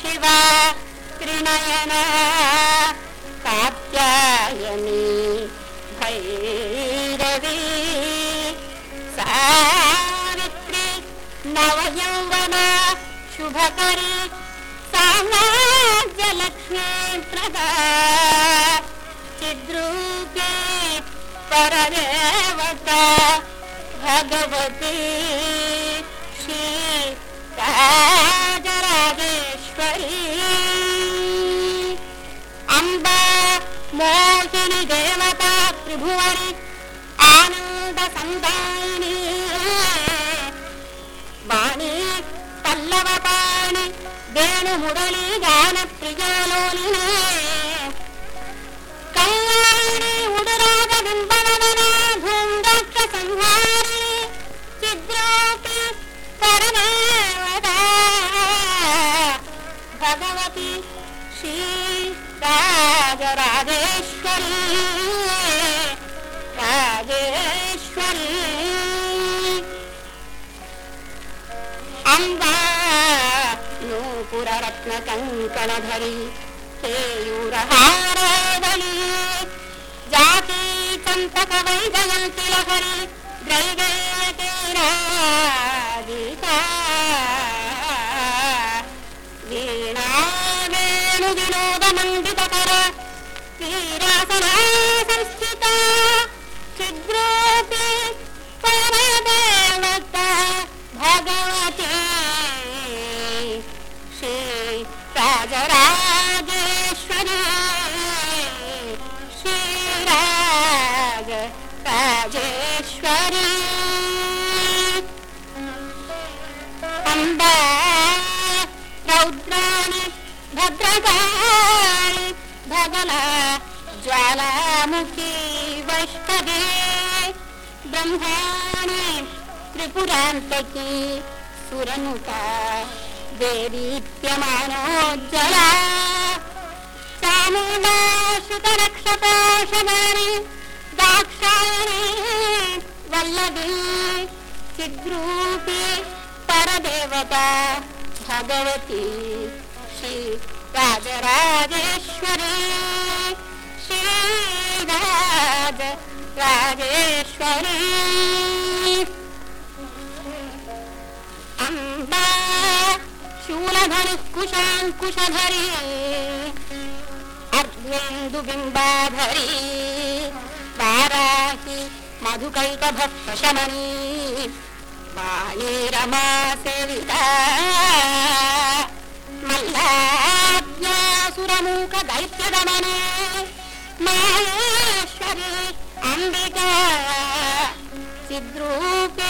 शिवा त्रिनयना कात्यायनी भैरवी। सावित्री नवयौवना शुभकरी साम्राज्यलक्ष्मी प्रदा। चिद्रूपी परदेवता देवता त्रिभुवनि आनन्द सन्दायिनी वाणी पल्लवपाणि वेणुमुरळी गानप्रियालोलिनी कल्याणी धूम्राक्ष संहारी चिद्रोपि परमेवदा भगवती श्री राजराजेश्वरी राजेश्वरी अम्बा नूपुररत्नकङ्कणधरी केयूरहारावली जाती चम्पकवैजयन्ति लहरी द्रैवेतीरादिता वीणा राजराजेश्वरी श्रीराज राजेश्वरी अम्बा रौद्राणि भद्रकाळि भगला ज्वालामुखी वैष्णवी। ब्रह्माणि त्रिपुरान्तकी सुरनुता चामुण्डा श्रुतरक्षपाशवाणि दाक्षायणी वल्लभी चिद्रूपी परदेवता भगवती श्री राजराजेश्वरी। श्रीराज राजेश्वरी कुशाङ्कुशधरी। अर्धेन्दुबिम्बाधरी वाराहि मधुकैटभक्तशमनी वाणी रमा सेविता मल्लाज्ञासुरमूक दैत्यदमने माहेश्वरी अम्बिका। चिद्रूपी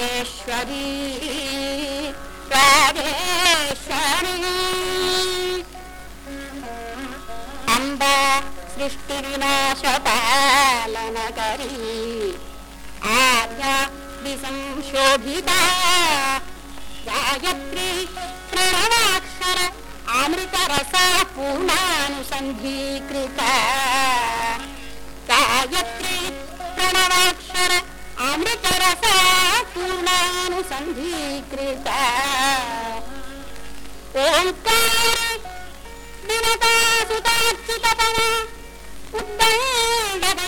राजेश्वरी राजेश्वरी अम्बा सृष्टिविनाशपालनकरी आद्या विसंशोभिता। गायत्री प्रणवाक्षर अमृतरसा पूर्णानुसन्धीकृता पूर्णानुसन्धीकृता ओङ्कार विनता सुताच्युतपना उद्दण्डदैत्यापः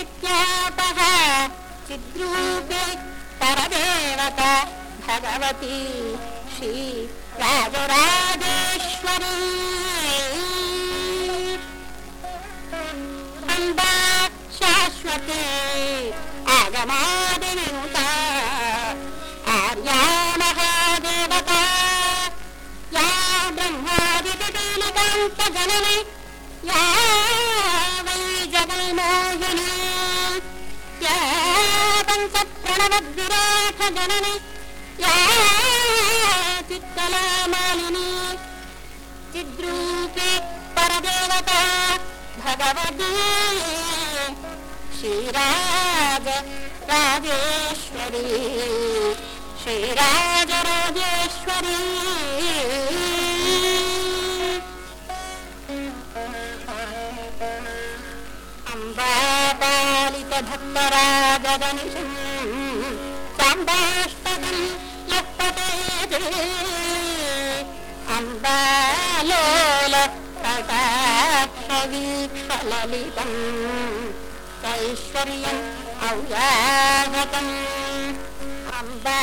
चिद्रूपे परदेवता भगवती श्री राजराजेश्वरी अम्बा शाश्वती आगमादिविनुता ब्रह्मादिपिपीलिकान्तजननी या वै जगन्मोहिनी या पञ्चप्रणवद्विराटजननी या चित्तलामालिनी चिद्रूपे परदेवता भगवती। श्रीराज राजेश्वरी। श्रीराजराजेश्वरी साम्बाष्टकम् यः पतेति अम्बालोल कटाक्षवीक्षललितम् ऐश्वर्यम् औयागतम् अम्बा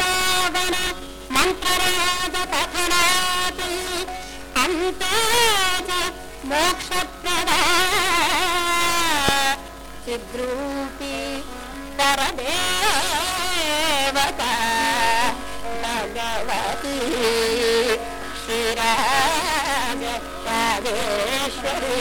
पावन अन्ते च मोक्षप्रदा। चिद्रूपी परदेवता भगवती श्रीराज राजेश्वरी